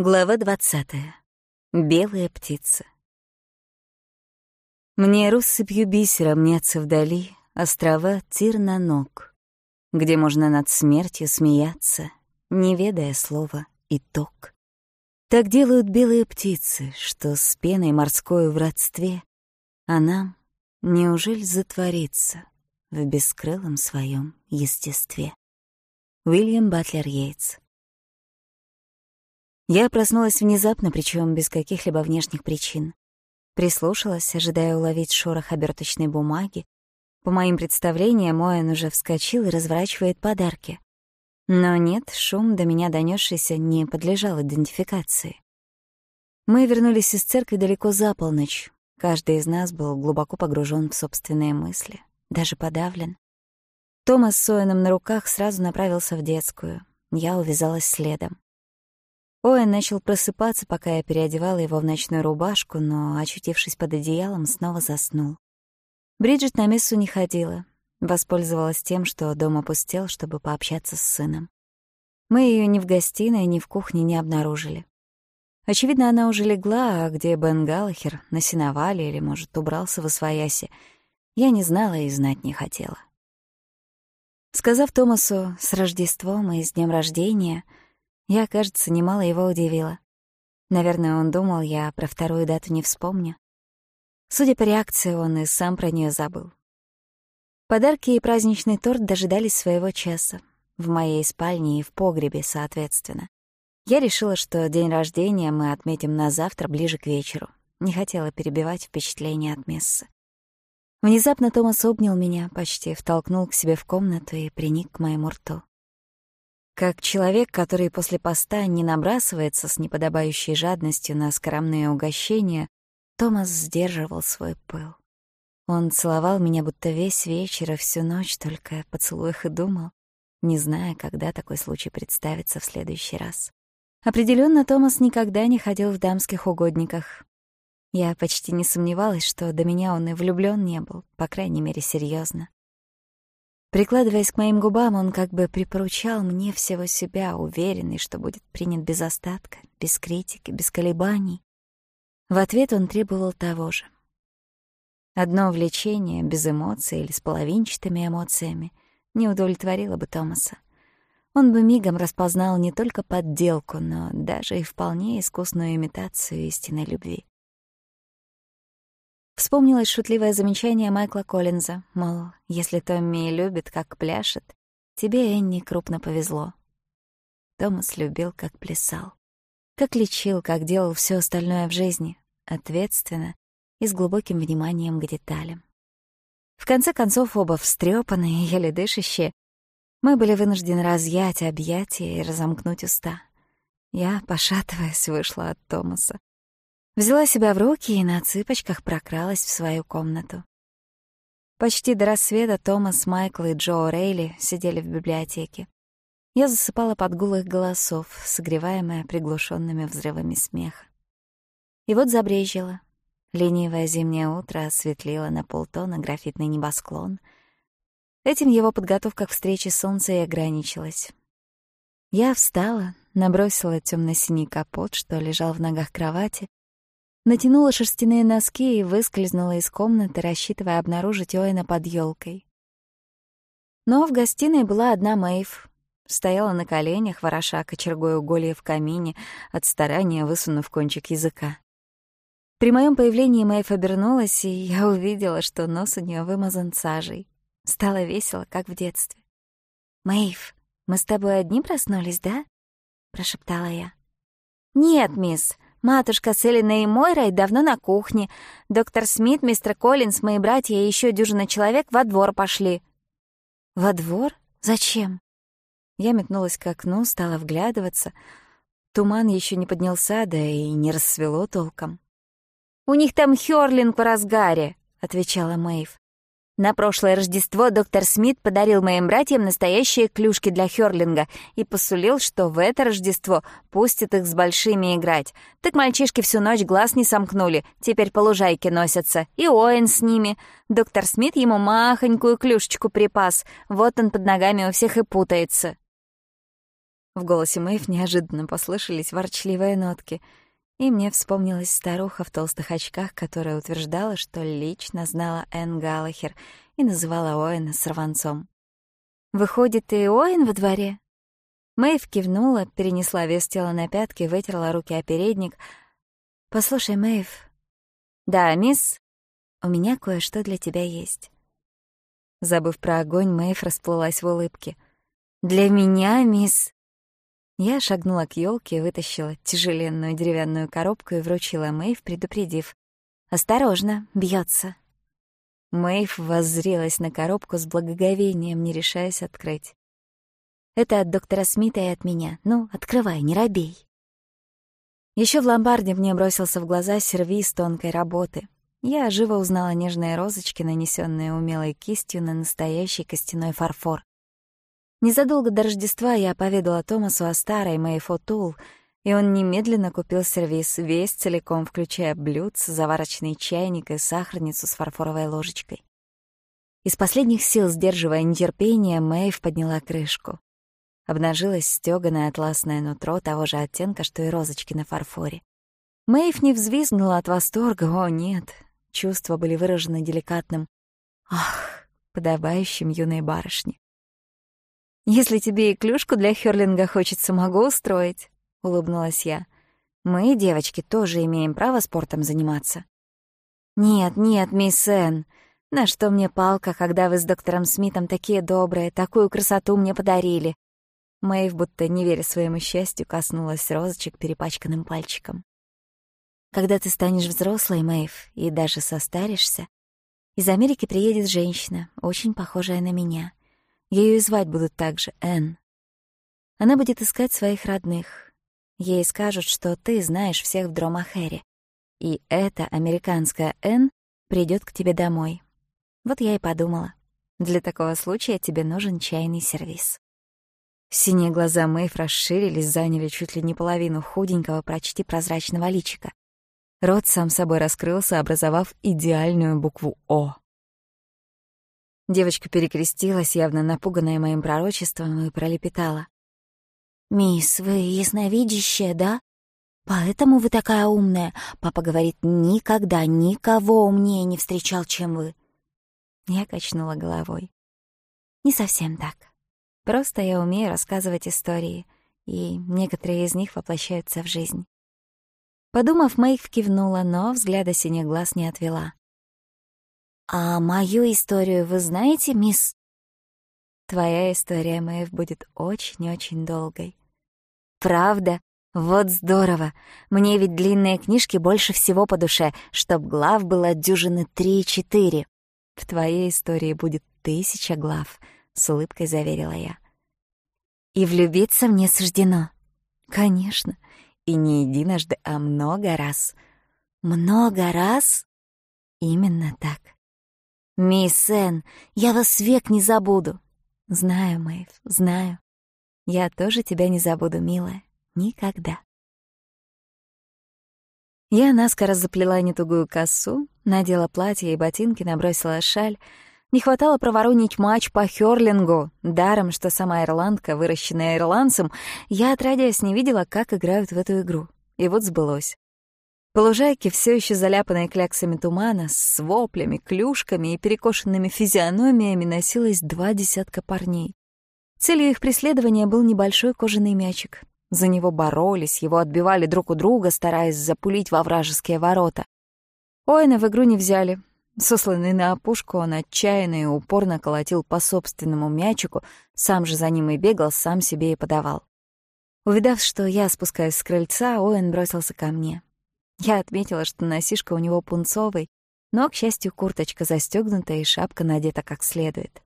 Глава 20. Белая птица. Мне россыпью бисера мнятся вдали острова тир на ног, где можно над смертью смеяться, не ведая слова «итог». Так делают белые птицы, что с пеной морской в родстве, а нам, неужели, затвориться в бескрылом своем естестве. Уильям Батлер Йейтс. Я проснулась внезапно, причем без каких-либо внешних причин. Прислушалась, ожидая уловить шорох оберточной бумаги. По моим представлениям, Оэн уже вскочил и разворачивает подарки. Но нет, шум до меня донесшийся не подлежал идентификации. Мы вернулись из церкви далеко за полночь. Каждый из нас был глубоко погружен в собственные мысли, даже подавлен. Томас с Оэном на руках сразу направился в детскую. Я увязалась следом. Оэн начал просыпаться, пока я переодевала его в ночную рубашку, но, очутившись под одеялом, снова заснул. Бриджит на мессу не ходила. Воспользовалась тем, что дом опустел, чтобы пообщаться с сыном. Мы ее ни в гостиной, ни в кухне не обнаружили. Очевидно, она уже легла, а где Бен Галлахер, на сеновале или, может, убрался в освояси, я не знала и знать не хотела. Сказав Томасу Я, кажется, немало его удивила. Наверное, он думал, я про вторую дату не вспомню. Судя по реакции, он и сам про нее забыл. Подарки и праздничный торт дожидались своего часа. В моей спальне и в погребе, соответственно. Я решила, что день рождения мы отметим на завтра ближе к вечеру. Не хотела перебивать впечатления от мессы. Внезапно Томас обнял меня, почти втолкнул к себе в комнату и приник к моему рту. Как человек, который после поста не набрасывается с неподобающей жадностью на скромные угощения, Томас сдерживал свой пыл. Он целовал меня будто весь вечер и всю ночь только о поцелуях и думал, не зная, когда такой случай представится в следующий раз. Определенно Томас никогда не ходил в дамских угодниках. Я почти не сомневалась, что до меня он и влюблен не был, по крайней мере, серьезно. Прикладываясь к моим губам, он как бы припоручал мне всего себя, уверенный, что будет принят без остатка, без критики, без колебаний. В ответ он требовал того же. Одно влечение без эмоций или с половинчатыми эмоциями не удовлетворило бы Томаса. Он бы мигом распознал не только подделку, но даже и вполне искусную имитацию истинной любви. Вспомнилось шутливое замечание Майкла Коллинза, мол, если Томми и любит, как пляшет, тебе, Энни, крупно повезло. Томас любил, как плясал. Как лечил, как делал все остальное в жизни, ответственно и с глубоким вниманием к деталям. В конце концов, оба встрёпанные, еле дышащие, мы были вынуждены разъять объятия и разомкнуть уста. Я, пошатываясь, вышла от Томаса. Взяла себя в руки и на цыпочках прокралась в свою комнату. Почти до рассвета Томас, Майкл и Джо Рейли сидели в библиотеке. Я засыпала под гул их голосов, согреваемая приглушенными взрывами смеха. И вот забрежило. Ленивое зимнее утро осветлило на полтона графитный небосклон. Этим его подготовка к встрече солнца и ограничилась. Я встала, набросила темно синий капот, что лежал в ногах кровати, Натянула шерстяные носки и выскользнула из комнаты, рассчитывая обнаружить Оэна под елкой. Но в гостиной была одна Мэйв. Стояла на коленях, вороша кочергой уголья в камине, от старания высунув кончик языка. При моем появлении Мэйв обернулась, и я увидела, что нос у нее вымазан сажей. Стало весело, как в детстве. «Мэйв, мы с тобой одни проснулись, да?» — прошептала я. «Нет, мисс», Матушка с Элиной и Мойрой давно на кухне. Доктор Смит, мистер Коллинз, мои братья и еще дюжина человек во двор пошли». «Во двор? Зачем?» Я метнулась к окну, стала вглядываться. Туман еще не поднялся, да и не рассвело толком. «У них там Хёрлинг по разгаре», — отвечала Мэйв. На прошлое Рождество доктор Смит подарил моим братьям настоящие клюшки для хёрлинга и посулил, что в это Рождество пустит их с большими играть. Так мальчишки всю ночь глаз не сомкнули, теперь по лужайке носятся. И Оэн с ними. Доктор Смит ему махонькую клюшечку припас. Вот он под ногами у всех и путается. В голосе Мэйв неожиданно послышались ворчливые нотки, и мне вспомнилась старуха в толстых очках, которая утверждала, что лично знала Энн Галлахер и называла Оэна сорванцом. «Выходит, и Оэн во дворе?» Мэйв кивнула, перенесла вес тела на пятки, вытерла руки о передник. «Послушай, Мэйв». «Да, мисс, у меня кое-что для тебя есть». Забыв про огонь, Я шагнула к елке, вытащила тяжеленную деревянную коробку и вручила Мэйв, предупредив. «Осторожно, бьется. Мэйв воззрелась на коробку с благоговением, не решаясь открыть. «Это от доктора Смита и от меня. Ну, открывай, не робей». Еще в ломбарде мне бросился в глаза сервиз тонкой работы. Я живо узнала нежные розочки, нанесенные умелой кистью на настоящий костяной фарфор. Незадолго до Рождества я поведала Томасу о старой моей фотул, и он немедленно купил сервис весь целиком, включая блюдце, заварочный чайник и сахарницу с фарфоровой ложечкой. Из последних сил, сдерживая нетерпение, Мэйв подняла крышку. Обнажилось стёганое атласное нутро того же оттенка, что и розочки на фарфоре. Мэйв не взвизгнула от восторга, о нет, чувства были выражены деликатным «ах», подобающим юной барышне. «Если тебе и клюшку для хёрлинга хочется, могу устроить», — улыбнулась я. «Мы, девочки, тоже имеем право спортом заниматься». «Нет, нет, мисс Энн, на что мне палка, когда вы с доктором Смитом такие добрые, такую красоту мне подарили?» Мэйв, будто не веря своему счастью, коснулась розочек перепачканным пальчиком. «Когда ты станешь взрослой, Мэйв, и даже состаришься, из Америки приедет женщина, очень похожая на меня. Ею и звать будут также Энн. Она будет искать своих родных. Ей скажут, что ты знаешь всех в Дромахере. И эта американская Энн придет к тебе домой. Вот я и подумала. Для такого случая тебе нужен чайный сервиз. Синие глаза Мэйв расширились, заняли чуть ли не половину худенького, почти прозрачного личика. Рот сам собой раскрылся, образовав идеальную букву «О». Девочка перекрестилась, явно напуганная моим пророчеством, и пролепетала. «Мисс, вы ясновидящая, да? Поэтому вы такая умная. Папа говорит, никогда никого умнее не встречал, чем вы». Я качнула головой. «Не совсем так. Просто я умею рассказывать истории, и некоторые из них воплощаются в жизнь». Подумав, Мэйв кивнула, но взгляда синих глаз не отвела — «А мою историю вы знаете, мисс?» «Твоя история, Мэйв, будет очень-очень долгой». «Правда? Вот здорово! Мне ведь длинные книжки больше всего по душе, чтоб глав было дюжины три-четыре». «В твоей истории будет тысяча глав», — с улыбкой заверила я. «И влюбиться мне суждено». «Конечно. И не единожды, а много раз». «Много раз?» «Именно так». Мисс Энн, я вас век не забуду. Знаю, Мэйв, знаю. Я тоже тебя не забуду, милая. Никогда. Я наскоро заплела нетугую косу, надела платье и ботинки, набросила шаль, не хватало проворонить матч по хёрлингу. Даром, что сама ирландка, выращенная ирландцем, я, отродясь, не видела, как играют в эту игру. И вот сбылось. По Полужайки все еще заляпанные кляксами тумана, с воплями, клюшками и перекошенными физиономиями носилось два десятка парней. Целью их преследования был небольшой кожаный мячик. За него боролись, его отбивали друг у друга, стараясь запулить во вражеские ворота. Оэна в игру не взяли. Сосланный на опушку, он отчаянно и упорно колотил по собственному мячику, сам же за ним и бегал, сам себе и подавал. Увидав, что я спускаюсь с крыльца, Оэн бросился ко мне. Я отметила, что носишка у него пунцовый, но, к счастью, курточка застегнута и шапка надета как следует.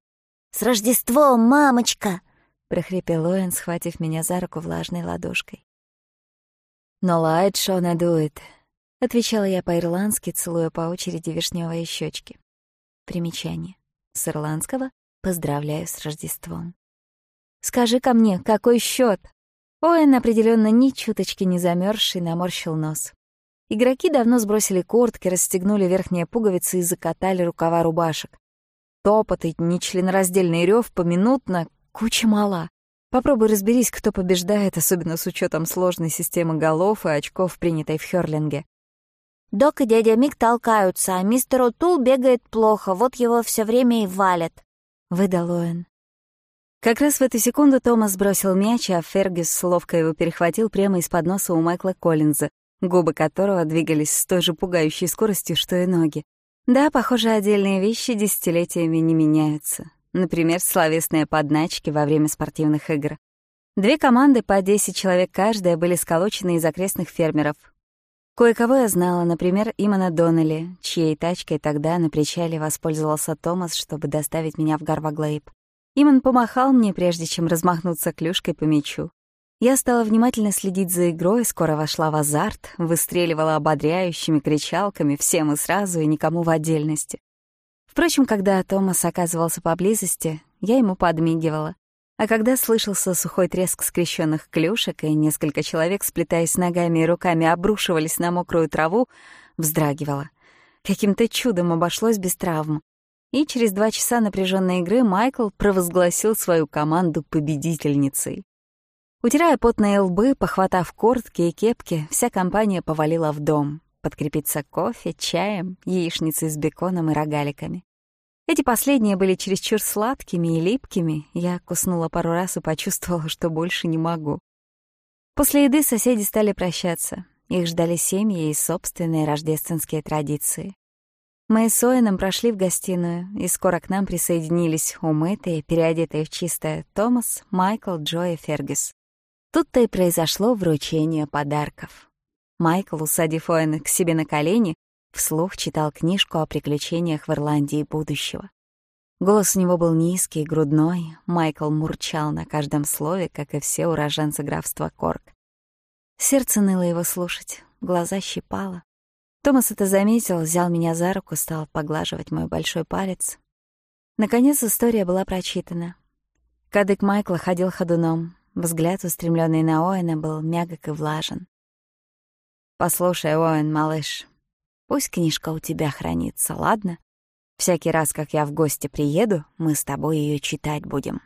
«С Рождеством, мамочка!» — прохрипел Оэн, схватив меня за руку влажной ладошкой. «Но лает, шо надует», — отвечала я по-ирландски, целуя по очереди вишневые щечки. Примечание. С ирландского «Поздравляю с Рождеством». «Скажи ко мне, какой счет? Оэн определенно ни чуточки не замерзший, наморщил нос. Игроки давно сбросили куртки, расстегнули верхние пуговицы и закатали рукава рубашек. Топот и нечленораздельный рев поминутно — куча мала. Попробуй разберись, кто побеждает, особенно с учетом сложной системы голов и очков, принятой в Хёрлинге. Док и дядя Мик толкаются, а мистер Утул бегает плохо, вот его все время и валят, — выдал Оэн. Как раз в эту секунду Томас бросил мяч, а Фергюс ловко его перехватил прямо из-под носа у Майкла Коллинза, губы которого двигались с той же пугающей скоростью, что и ноги. Да, похоже, отдельные вещи десятилетиями не меняются. Например, словесные подначки во время спортивных игр. Две команды по 10 человек каждая были сколочены из окрестных фермеров. Кое-кого я знала, например, Имана Доннелли, чьей тачкой тогда на причале воспользовался Томас, чтобы доставить меня в Гарваглейб. Иман помахал мне, прежде чем размахнуться клюшкой по мячу. Я стала внимательно следить за игрой, скоро вошла в азарт, выстреливала ободряющими кричалками всем и сразу, и никому в отдельности. Впрочем, когда Томас оказывался поблизости, я ему подмигивала. А когда слышался сухой треск скрещенных клюшек, и несколько человек, сплетаясь ногами и руками, обрушивались на мокрую траву, вздрагивала. Каким-то чудом обошлось без травм. И через два часа напряженной игры Майкл провозгласил свою команду победительницей. Утирая потные лбы, похватав куртки и кепки, вся компания повалила в дом. Подкрепиться кофе, чаем, яичницей с беконом и рогаликами. Эти последние были чересчур сладкими и липкими. Я куснула пару раз и почувствовала, что больше не могу. После еды соседи стали прощаться. Их ждали семьи и собственные рождественские традиции. Мы с Оэном прошли в гостиную, и скоро к нам присоединились умытые, переодетые в чистое Томас, Майкл, Джо и Фергюс. Тут-то и произошло вручение подарков. Майкл, усадив Оэна к себе на колени, вслух читал книжку о приключениях в Ирландии будущего. Голос у него был низкий, грудной, Майкл мурчал на каждом слове, как и все уроженцы графства Корк. Сердце ныло его слушать, глаза щипало. Томас это заметил, взял меня за руку, стал поглаживать мой большой палец. Наконец история была прочитана. Кадык Майкла ходил ходуном, взгляд, устремленный на Оэна, был мягок и влажен. Послушай, Оуэн, малыш, пусть книжка у тебя хранится, ладно? Всякий раз, как я в гости приеду, мы с тобой ее читать будем.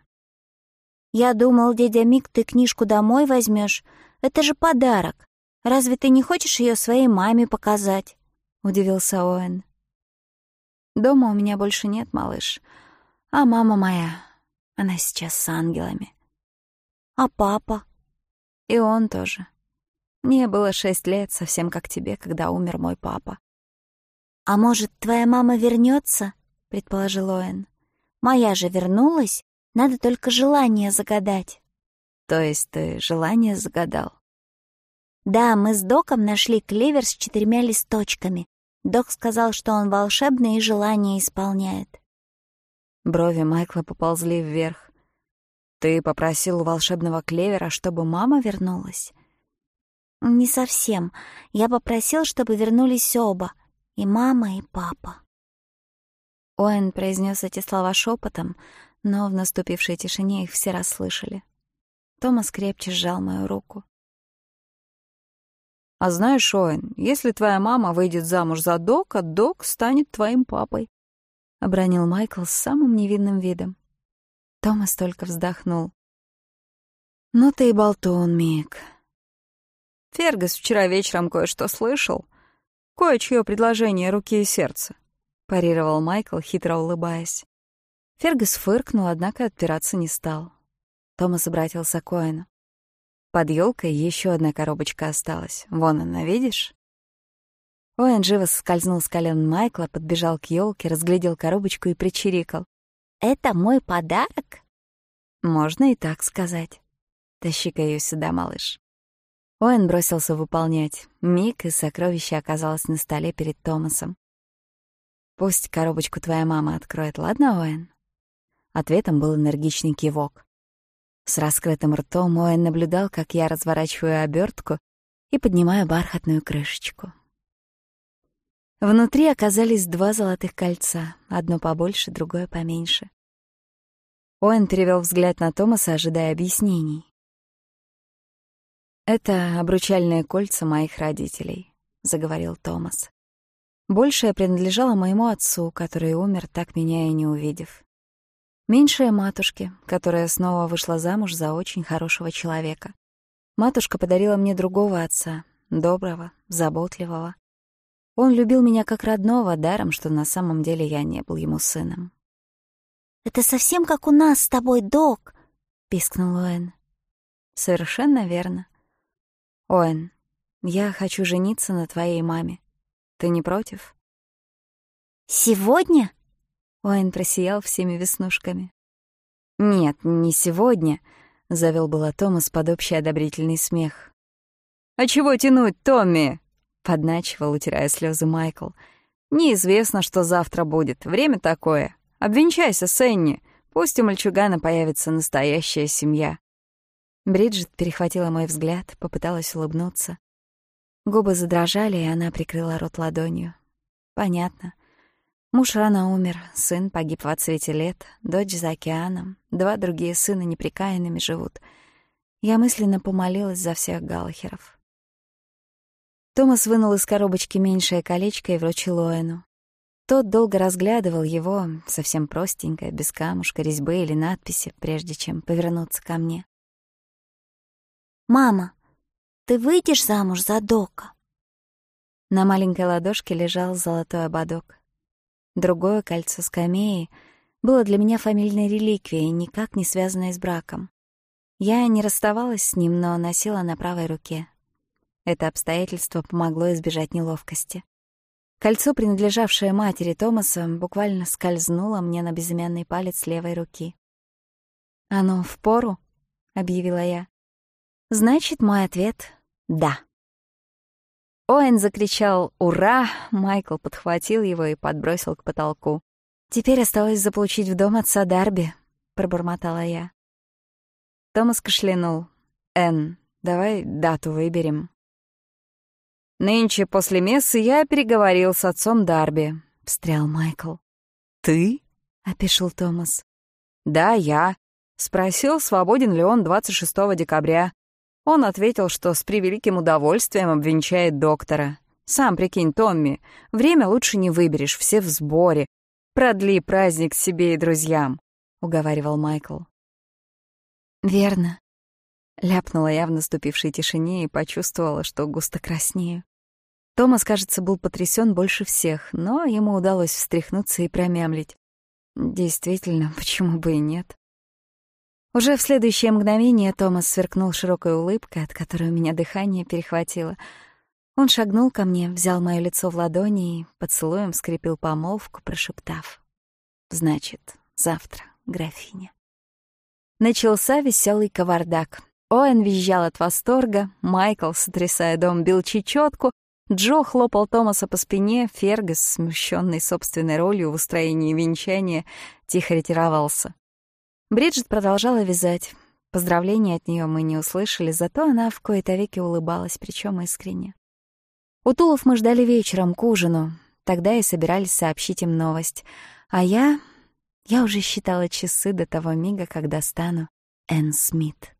Я думал, дядя Мик, ты книжку домой возьмешь. Это же подарок. Разве ты не хочешь ее своей маме показать? Удивился Оуэн. Дома А папа? И он тоже. Мне было шесть лет, совсем как тебе, когда умер мой папа. А может, твоя мама вернется? предположил Оэн. Моя же вернулась, надо только желание загадать. То есть ты желание загадал? Да, мы с Доком нашли клевер с четырьмя листочками. Док сказал, что он волшебный и желание исполняет. Брови Майкла поползли вверх. Ты попросил волшебного клевера, чтобы мама вернулась? Не совсем. Я попросил, чтобы вернулись оба. И мама, и папа. Оэн произнес эти слова шепотом, но в наступившей тишине их все расслышали. Томас крепче сжал мою руку. «А знаешь, Оэн, если твоя мама выйдет замуж за Дока, Док станет твоим папой», — обронил Майкл с самым невинным видом. Томас только вздохнул. «Ну ты и болтун, Мик», Фергас вчера вечером кое-что слышал. Кое-чье предложение руки и сердца», — парировал Майкл, хитро улыбаясь. Фергас фыркнул, однако отпираться не стал. Томас обратился к Коэну. Под елкой еще одна коробочка осталась. Вон она, видишь? Оэн живо скользнул с колен Майкла, подбежал к елке, разглядел коробочку и причирикал. Это мой подарок? Можно и так сказать. Тащи-ка сюда, малыш. Оэн бросился выполнять. Миг, и сокровище оказалось на столе перед Томасом. «Пусть коробочку твоя мама откроет, ладно, Оэн?» Ответом был энергичный кивок. С раскрытым ртом Оэн наблюдал, как я разворачиваю обертку и поднимаю бархатную крышечку. Внутри оказались два золотых кольца, одно побольше, другое поменьше. Оэн перевел взгляд на Томаса, ожидая объяснений. «Это обручальные кольца моих родителей», — заговорил Томас. «Большее принадлежало моему отцу, который умер, так меня и не увидев. Меньшее — матушке, которая снова вышла замуж за очень хорошего человека. Матушка подарила мне другого отца, доброго, заботливого. Он любил меня как родного, даром, что на самом деле я не был ему сыном. «Это совсем как у нас с тобой, док!» — пискнул Оэн. «Совершенно верно. Оэн, я хочу жениться на твоей маме. Ты не против?» «Сегодня?» — Оэн просиял всеми веснушками. «Нет, не сегодня», — завел была Томас под общий одобрительный смех. «А чего тянуть, Томми?» подначивал, утирая слезы Майкл. «Неизвестно, что завтра будет. Время такое. Обвенчайся, Сенни. Пусть у мальчугана появится настоящая семья». Бриджит перехватила мой взгляд, попыталась улыбнуться. Губы задрожали, и она прикрыла рот ладонью. «Понятно. Муж рано умер, сын погиб в отцвете лет, дочь за океаном, два другие сына неприкаянными живут». Я мысленно помолилась за всех Галахеров. Галлахеров. Томас вынул из коробочки меньшее колечко и вручил Оэну. Тот долго разглядывал его, совсем простенькое, без камушка, резьбы или надписи, прежде чем повернуться ко мне. «Мама, ты выйдешь замуж за Дока?» На маленькой ладошке лежал золотой ободок. Другое кольцо скамеи было для меня фамильной реликвией, никак не связанной с браком. Я не расставалась с ним, но носила на правой руке. Это обстоятельство помогло избежать неловкости. Кольцо, принадлежавшее матери Томаса, буквально скользнуло мне на безымянный палец левой руки. «Оно в пору?» — объявила я. «Значит, мой ответ — да». Оэн закричал «Ура!», Майкл подхватил его и подбросил к потолку. «Теперь осталось заполучить в дом отца Дарби», — пробормотала я. Томас кашлянул. «Энн, давай дату выберем». «Нынче после мессы я переговорил с отцом Дарби», — встрял Майкл. «Ты?» — опешил Томас. «Да, я. Спросил, свободен ли он 26 декабря. Он ответил, что с превеликим удовольствием обвенчает доктора. «Сам прикинь, Томми, время лучше не выберешь, все в сборе. Продли праздник себе и друзьям», — уговаривал Майкл. «Верно», — ляпнула я в наступившей тишине и почувствовала, что густо краснею. Томас, кажется, был потрясен больше всех, но ему удалось встряхнуться и промямлить. Действительно, почему бы и нет? Уже в следующее мгновение Томас сверкнул широкой улыбкой, от которой у меня дыхание перехватило. Он шагнул ко мне, взял мое лицо в ладони и поцелуем скрепил помолвку, прошептав. «Значит, завтра, графиня». Начался веселый кавардак. Оэн визжал от восторга, Майкл, сотрясая дом, бил чечетку, Джо хлопал Томаса по спине, Фергас, смущенный собственной ролью в устроении венчания, тихо ретировался. Бриджит продолжала вязать. Поздравления от нее мы не услышали, зато она в кои-то веки улыбалась, причем искренне. Утулов мы ждали вечером к ужину, тогда и собирались сообщить им новость. А я... я уже считала часы до того мига, когда стану Энн Смит.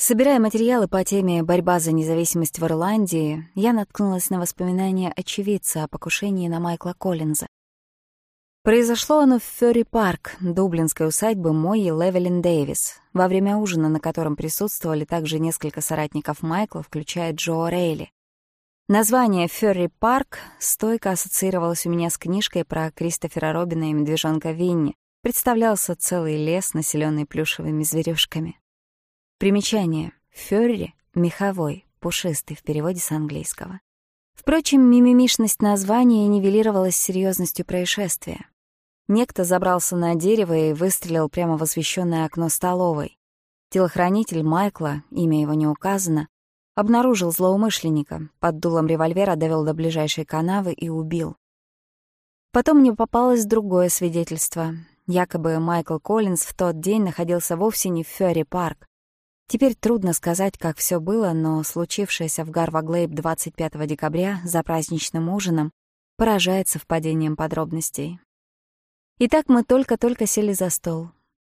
Собирая материалы по теме «Борьба за независимость в Ирландии», я наткнулась на воспоминания очевидца о покушении на Майкла Коллинза. Произошло оно в Ферри-парк, дублинской усадьбы Мойи Левелин Дэвис, во время ужина, на котором присутствовали также несколько соратников Майкла, включая Джо Рейли. Название «Ферри-парк» стойко ассоциировалось у меня с книжкой про Кристофера Робина и медвежонка Винни. Представлялся целый лес, населенный плюшевыми зверюшками. Примечание. Фёрри — меховой, пушистый в переводе с английского. Впрочем, мимимишность названия нивелировалась серьезностью происшествия. Некто забрался на дерево и выстрелил прямо в освещенное окно столовой. Телохранитель Майкла, имя его не указано, обнаружил злоумышленника, под дулом револьвера довел до ближайшей канавы и убил. Потом мне попалось другое свидетельство. Якобы Майкл Коллинз в тот день находился вовсе не в Ферри-парк, Теперь трудно сказать, как все было, но случившееся в Гарваглейб 25 декабря за праздничным ужином поражает совпадением подробностей. Итак, мы только-только сели за стол.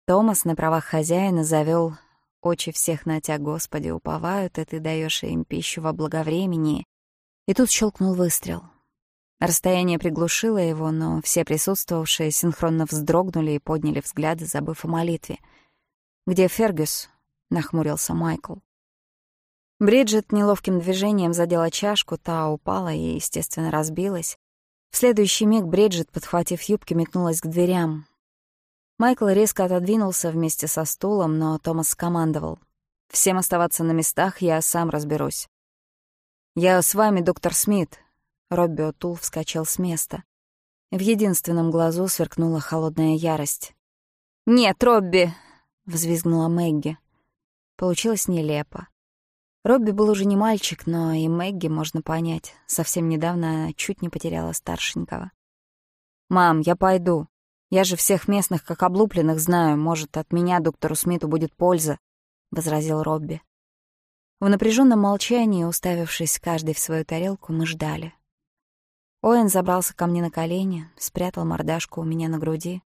Томас на правах хозяина завел «Очи всех на тебя, Господи, уповают, и ты даешь им пищу во благовремении». И тут щелкнул выстрел. Расстояние приглушило его, но все присутствовавшие синхронно вздрогнули и подняли взгляды, забыв о молитве. «Где Фергюс?» нахмурился Майкл. Бриджит неловким движением задела чашку, та упала и, естественно, разбилась. В следующий миг Бриджит, подхватив юбки, метнулась к дверям. Майкл резко отодвинулся вместе со стулом, но Томас скомандовал. «Всем оставаться на местах, я сам разберусь». «Я с вами, доктор Смит», — Робби Отул вскочил с места. В единственном глазу сверкнула холодная ярость. «Нет, Робби!» — взвизгнула Мэгги. Получилось нелепо. Робби был уже не мальчик, но и Мэгги можно понять. Совсем недавно чуть не потеряла старшенького. «Мам, я пойду. Я же всех местных как облупленных знаю. Может, от меня доктору Смиту будет польза», — возразил Робби. В напряженном молчании, уставившись каждый в свою тарелку, мы ждали. Оэн забрался ко мне на колени, спрятал мордашку у меня на груди.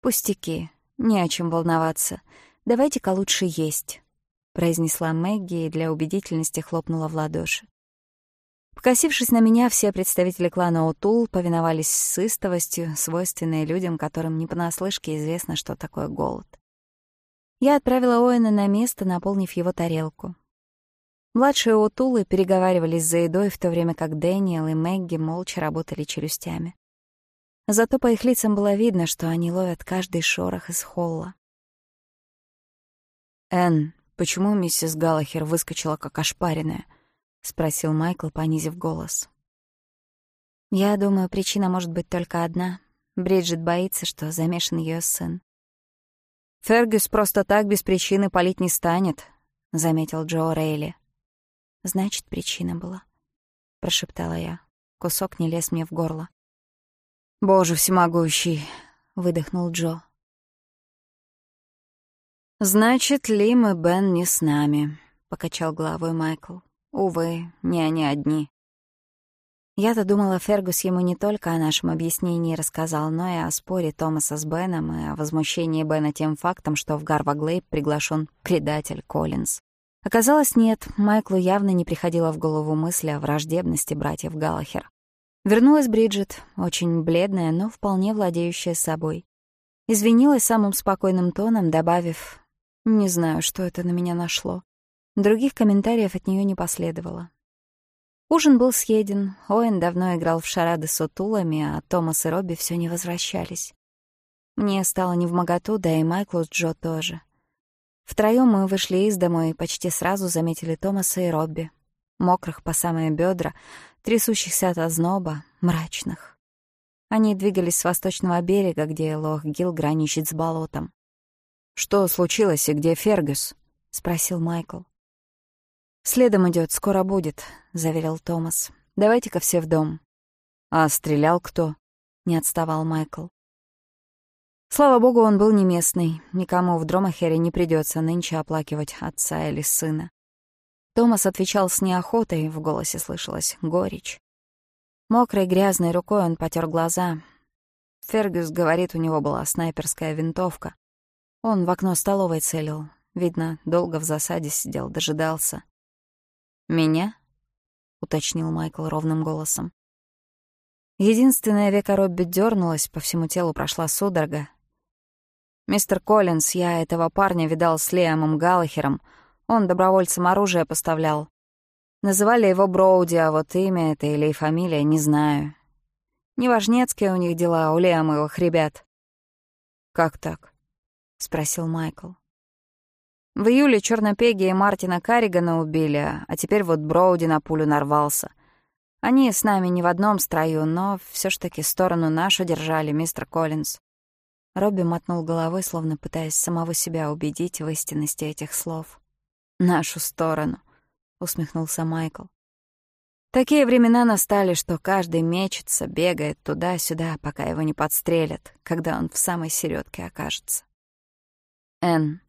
«Пустяки, не о чем волноваться», «Давайте-ка лучше есть», — произнесла Мэгги и для убедительности хлопнула в ладоши. Покосившись на меня, все представители клана Утул повиновались с истовостью, свойственной людям, которым не понаслышке известно, что такое голод. Я отправила Оэна на место, наполнив его тарелку. Младшие Утулы переговаривались за едой, в то время как Дэниел и Мэгги молча работали челюстями. Зато по их лицам было видно, что они ловят каждый шорох из холла. «Энн, почему миссис Галахер выскочила как ошпаренная?» — спросил Майкл, понизив голос. «Я думаю, причина может быть только одна. Бриджит боится, что замешан ее сын». «Фергюс просто так без причины палить не станет», — заметил Джо Рейли. «Значит, причина была», — прошептала я. Кусок не лез мне в горло. «Боже всемогущий!» — выдохнул Джо. «Значит, Лим и Бен не с нами», — покачал головой Майкл. «Увы, не они одни». Я-то думала, Фергус ему не только о нашем объяснении рассказал, но и о споре Томаса с Беном и о возмущении Бена тем фактом, что в Гарваглейб приглашен предатель Коллинз. Оказалось, нет, Майклу явно не приходила в голову мысль о враждебности братьев Галлахер. Вернулась Бриджит, очень бледная, но вполне владеющая собой. Извинилась самым спокойным тоном, добавив не знаю, что это на меня нашло. Других комментариев от нее не последовало. Ужин был съеден, Оэн давно играл в шарады с утулами, а Томас и Робби все не возвращались. Мне стало невмоготу, да и Майклу с Джо тоже. Втроем мы вышли из дома и почти сразу заметили Томаса и Робби. Мокрых по самые бедра, трясущихся от озноба, мрачных. Они двигались с восточного берега, где Лох-Гил граничит с болотом. «Что случилось и где Фергюс?» — спросил Майкл. «Следом идет, скоро будет», — заверил Томас. «Давайте-ка все в дом». «А стрелял кто?» — не отставал Майкл. Слава богу, он был не местный. Никому в Дромахере не придется нынче оплакивать отца или сына. Томас отвечал с неохотой, в голосе слышалась горечь. Мокрой грязной рукой он потер глаза. Фергюс говорит, у него была снайперская винтовка. Он в окно столовой целил. Видно, долго в засаде сидел, дожидался. «Меня?» — уточнил Майкл ровным голосом. Единственное веко Робби дернулось, по всему телу прошла судорога. «Мистер Коллинз, я этого парня видал с Лиамом Галлахером. Он добровольцем оружие поставлял. Называли его Броуди, а вот имя это или и фамилия не знаю. Неважнецкие у них дела, а у Лиамовых ребят». «Как так?» спросил Майкл. В июле Чернопеги и Мартина Карригана убили, а теперь вот Броуди на пулю нарвался. Они с нами не в одном строю, но все ж таки сторону нашу держали, мистер Коллинз. Робби мотнул головой, словно пытаясь самого себя убедить в истинности этих слов. «Нашу сторону», — усмехнулся Майкл. «Такие времена настали, что каждый мечется, бегает туда-сюда, пока его не подстрелят, когда он в самой середке окажется». Энн.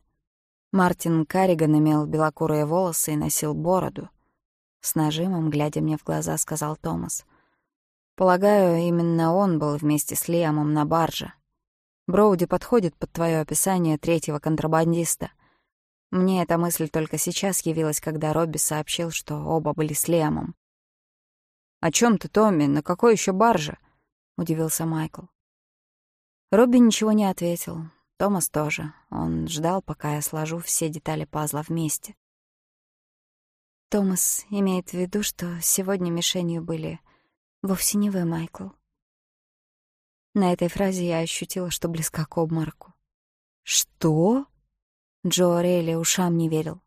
Мартин Карриган имел белокурые волосы и носил бороду. С нажимом, глядя мне в глаза, сказал Томас. «Полагаю, именно он был вместе с Лиамом на барже. Броуди подходит под твое описание третьего контрабандиста. Мне эта мысль только сейчас явилась, когда Робби сообщил, что оба были с Лиамом». «О чем ты, Томми? На какой еще барже?» — удивился Майкл. Робби ничего не ответил, Томас тоже. Он ждал, пока я сложу все детали пазла вместе. Томас имеет в виду, что сегодня мишенью были вовсе не вы, Майкл. На этой фразе я ощутила, что близка к обмороку. «Что?» Джо Рейли ушам не верил.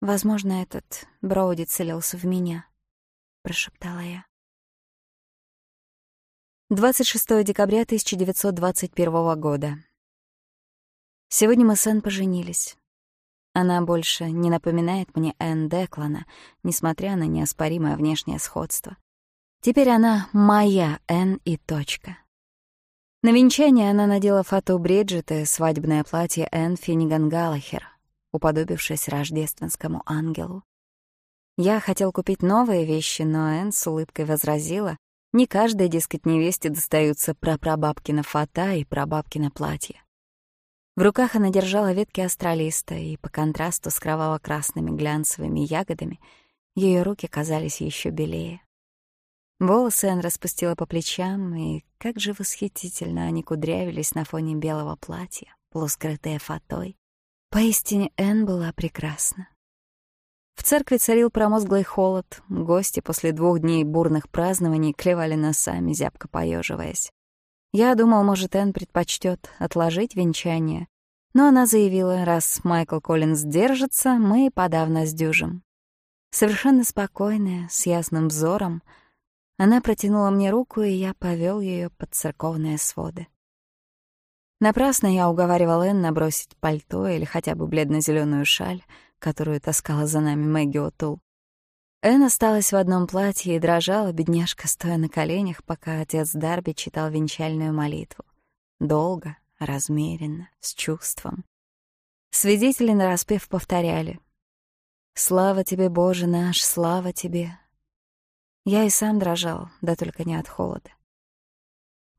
«Возможно, этот Броуди целился в меня», — прошептала я. 26 декабря 1921 года. Сегодня мы с Энн поженились. Она больше не напоминает мне Энн Деклана, несмотря на неоспоримое внешнее сходство. Теперь она моя Энн и точка. На венчание она надела фату Бриджит и свадебное платье Энн Финниган Галлахер, уподобившись рождественскому ангелу. Я хотел купить новые вещи, но Энн с улыбкой возразила, не каждой, дескать, невесте достаются прапрабабкина фата и прабабкина платье. В руках она держала ветки астралиста, и по контрасту с кроваво-красными глянцевыми ягодами ее руки казались еще белее. Волосы Энн распустила по плечам, и как же восхитительно они кудрявились на фоне белого платья, полускрытые фатой. Поистине Энн была прекрасна. В церкви царил промозглый холод, гости после двух дней бурных празднований клевали носами, зябко поеживаясь. Я думал, может, Энн предпочтет отложить венчание. Но она заявила, раз Майкл Коллинз держится, мы подавно сдюжим. Совершенно спокойная, с ясным взором, она протянула мне руку, и я повел ее под церковные своды. Напрасно я уговаривал Энн набросить пальто или хотя бы бледно зеленую шаль, которую таскала за нами Мэгги Отул. Энн осталась в одном платье и дрожала, бедняжка, стоя на коленях, пока отец Дарби читал венчальную молитву. Долго, размеренно, с чувством. Свидетели нараспев повторяли «Слава тебе, Боже наш, слава тебе, я и сам дрожал, да только не от холода.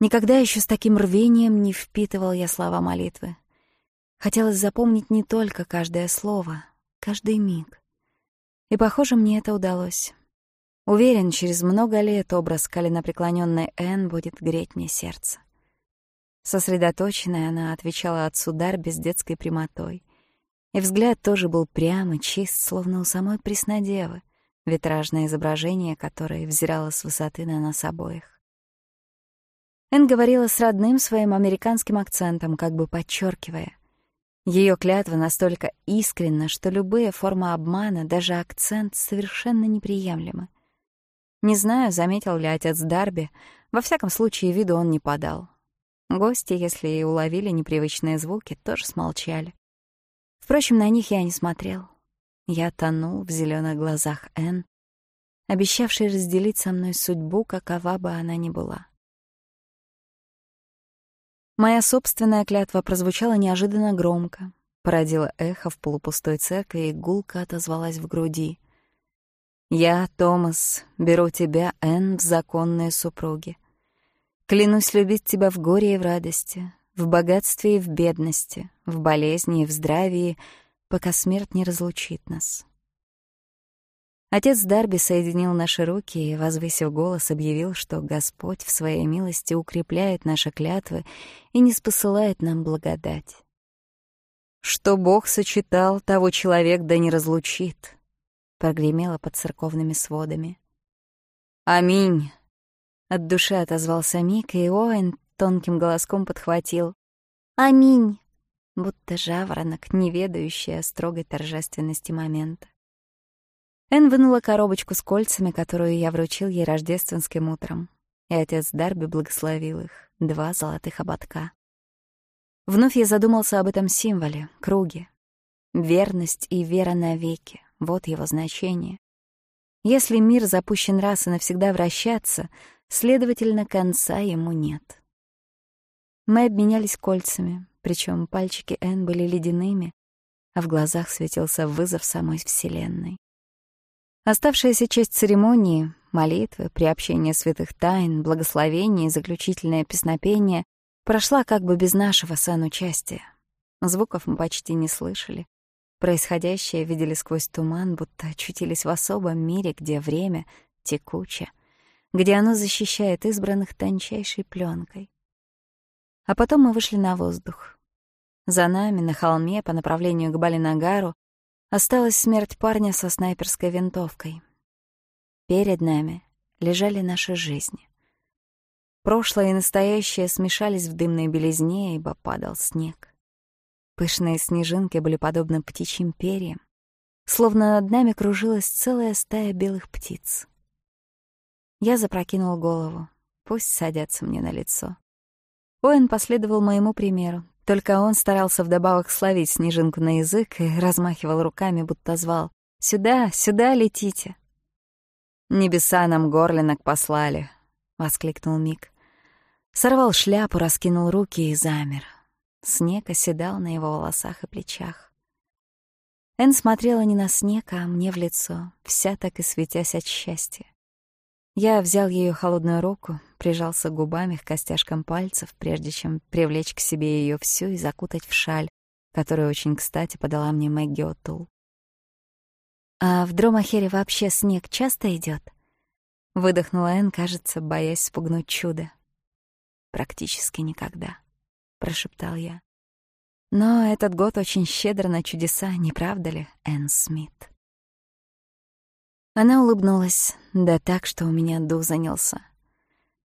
Никогда еще с таким рвением не впитывал я слова молитвы. Хотелось запомнить не только каждое слово, каждый миг. И, похоже, мне это удалось. Уверен, через много лет образ коленопреклонённой Энн будет греть мне сердце. Сосредоточенная она отвечала отцу Дарби без детской прямотой. И взгляд тоже был прямо, чист, словно у самой Преснодевы, витражное изображение которое взирало с высоты на нас обоих. Энн говорила с родным своим американским акцентом, как бы подчеркивая — Ее клятва настолько искренна, что любые формы обмана, даже акцент, совершенно неприемлемы. Не знаю, заметил ли отец Дарби, во всяком случае виду он не подал. Гости, если и уловили непривычные звуки, тоже смолчали. Впрочем, на них я не смотрел. Я тонул в зеленых глазах Энн, обещавшей разделить со мной Моя собственная клятва прозвучала неожиданно громко, породила эхо в полупустой церкви и гулко отозвалась в груди. «Я, Томас, беру тебя, Энн, в законные супруги. Клянусь любить тебя в горе и в радости, в богатстве и в бедности, в болезни и в здравии, пока смерть не разлучит нас». Отец Дарби соединил наши руки и, возвысив голос, объявил, что Господь в своей милости укрепляет наши клятвы и не спосылает нам благодать. «Что Бог сочетал, того человек да не разлучит», — прогремело под церковными сводами. «Аминь!» — от души отозвался Мик, и Оэн тонким голоском подхватил. «Аминь!» — будто жаворонок, не о строгой торжественности момента. Эн вынула коробочку с кольцами, которую я вручил ей рождественским утром, и отец Дарби благословил их, два золотых ободка. Вновь я задумался об этом символе, круге. Верность и вера навеки — вот его значение. Если мир запущен раз и навсегда вращаться, следовательно, конца ему нет. Мы обменялись кольцами, причем пальчики Энн были ледяными, а в глазах светился вызов самой Вселенной. Оставшаяся часть церемонии — молитвы, приобщение святых тайн, благословение и заключительное песнопение — прошла как бы без нашего сан-участия. Звуков мы почти не слышали. Происходящее видели сквозь туман, будто очутились в особом мире, где время текуче, где оно защищает избранных тончайшей пленкой. А потом мы вышли на воздух. За нами, на холме, по направлению к Балинагару, осталась смерть парня со снайперской винтовкой. Перед нами лежали наши жизни. Прошлое и настоящее смешались в дымной белизне, ибо падал снег. Пышные снежинки были подобны птичьим перьям, словно над нами кружилась целая стая белых птиц. Я запрокинул голову. Пусть садятся мне на лицо. Оэн последовал моему примеру, Только он старался вдобавок словить снежинку на язык и размахивал руками, будто звал. «Сюда, сюда летите!» «Небеса нам горлинок послали!» — воскликнул Мик. Сорвал шляпу, раскинул руки и замер. Снег оседал на его волосах и плечах. Эн смотрела не на снег, а мне в лицо, вся так и светясь от счастья. Я взял ее холодную руку, прижался губами к костяшкам пальцев, прежде чем привлечь к себе ее всю и закутать в шаль, которую очень кстати подала мне Мэгги О'Тул. «А в Дромахере вообще снег часто идет? Выдохнула Энн, кажется, боясь спугнуть чудо. «Практически никогда», — прошептал я. «Но этот год очень щедр Она улыбнулась, да так, что у меня дух занялся.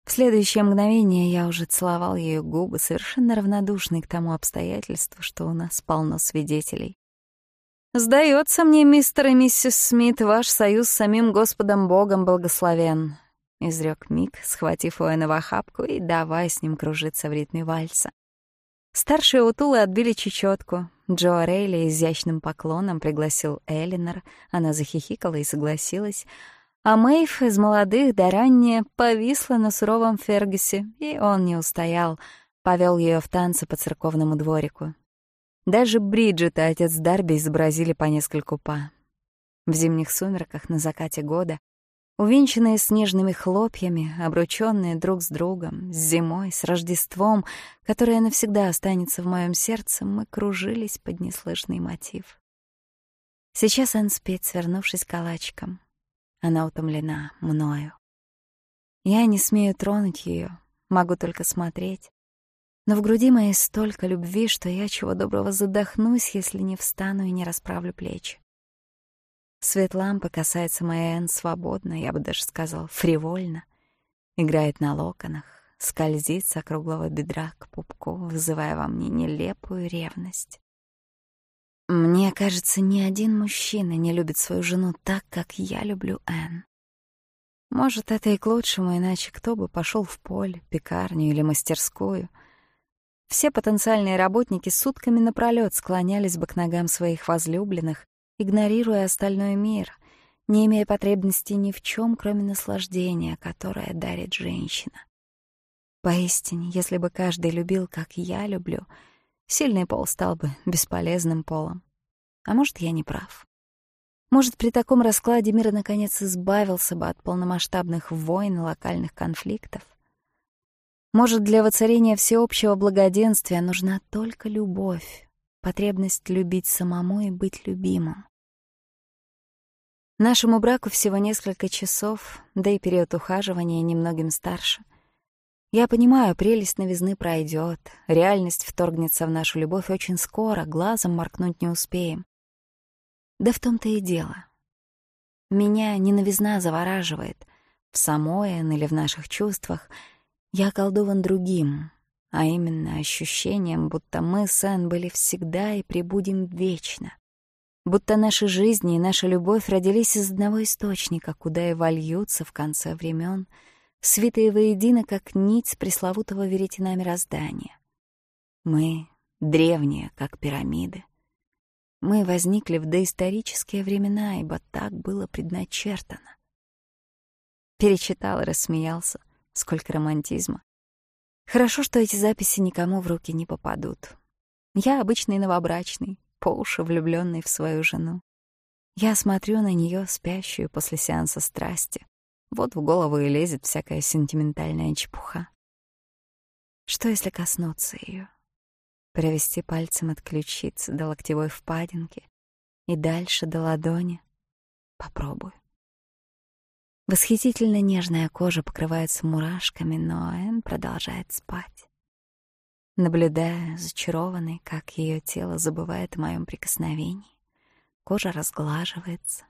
В следующее мгновение я уже целовал ее губы, совершенно равнодушный к тому обстоятельству, что у нас полно свидетелей. «Сдается мне, мистер и миссис Смит, ваш союз с самим Господом Богом благословен», — изрек Мик, схватив Уэна в охапку и давая с ним кружиться в ритме вальса. Старшие Утулы отбили чечетку. Джо Рейли изящным поклоном пригласил Элинор. Она захихикала и согласилась. А Мэйв из молодых до ранее повисла на суровом Фергюсе, и он не устоял, повел ее в танцы по церковному дворику. Даже Бриджит и отец Дарби изобразили по нескольку па. В зимних сумерках на закате года Увенчанные снежными хлопьями, обручённые друг с другом, с зимой, с Рождеством, которое навсегда останется в моём сердце, мы кружились под неслышный мотив. Сейчас Энн спит, свернувшись калачиком. Она утомлена мною. Я не смею тронуть её, могу только смотреть. Но в груди моей столько любви, что я чего доброго задохнусь, если не встану и не расправлю плечи. Свет лампы касается моей Энн свободно, я бы даже сказал, фривольно. Играет на локонах, скользит с округлого бедра к пупку, вызывая во мне нелепую ревность. Мне кажется, ни один мужчина не любит свою жену так, как я люблю Энн. Может, это и к лучшему, иначе кто бы пошел в поле, пекарню или мастерскую. Все потенциальные работники сутками напролёт склонялись бы к ногам своих возлюбленных, игнорируя остальной мир, не имея потребности ни в чем, кроме наслаждения, которое дарит женщина. Поистине, если бы каждый любил, как я люблю, сильный пол стал бы бесполезным полом. А может, я не прав. Может, при таком раскладе мир наконец избавился бы от полномасштабных войн и локальных конфликтов. Может, для воцарения всеобщего благоденствия нужна только любовь, потребность любить самому и быть любимым. Нашему браку всего несколько часов, да и период ухаживания немногим старше. Я понимаю, прелесть новизны пройдет, реальность вторгнется в нашу любовь очень скоро, глазом моркнуть не успеем. Да в том-то и дело. Меня не новизна завораживает, в самой или в наших чувствах. Я околдован другим, а именно ощущением, будто мы с Энн были всегда и пребудем вечно будто наши жизни и наша любовь родились из одного источника, куда и вольются в конце времен, святые воедино, как нить пресловутого веретенами раздания. Мы — древние, как пирамиды. Мы возникли в доисторические времена, ибо так было предначертано. Перечитал рассмеялся. Сколько романтизма. Хорошо, что эти записи никому в руки не попадут. Я обычный новобрачный, по уши влюблённый в свою жену. Я смотрю на неё, спящую после сеанса страсти. Вот в голову и лезет всякая сентиментальная чепуха. Что если коснуться её, Провести пальцем от ключицы до локтевой впадинки и дальше до ладони? Попробую. Восхитительно нежная кожа покрывается мурашками, но Энн продолжает спать. наблюдая зачарованный, как ее тело забывает о моем прикосновении. Кожа разглаживается.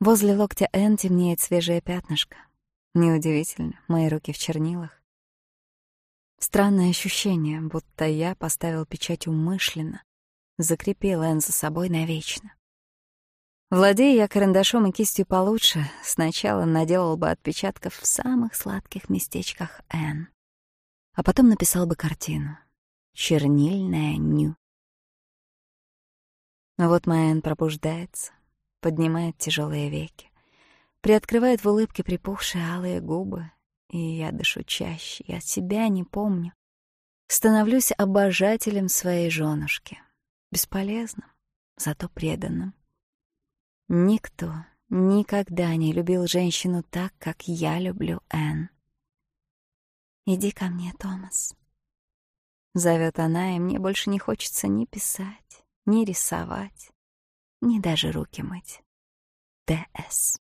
Возле локтя Энн темнеет свежее пятнышко. Неудивительно, мои руки в чернилах. Странное ощущение, будто я поставил печать умышленно, закрепил Энн за собой навечно. Владея я карандашом и кистью получше, сначала наделал бы отпечатков в самых сладких местечках Энн. А потом написал бы картину. Чернильная ню. Но вот Майен пробуждается, поднимает тяжелые веки, приоткрывает в улыбке припухшие алые губы, и я дышу чаще, я себя не помню. Становлюсь обожателем своей женушки. Бесполезным, зато преданным. Никто никогда не любил женщину так, как я люблю Энн. Иди ко мне, Томас. Зовет она, и мне больше не хочется ни писать, ни рисовать, ни даже руки мыть. Т.С.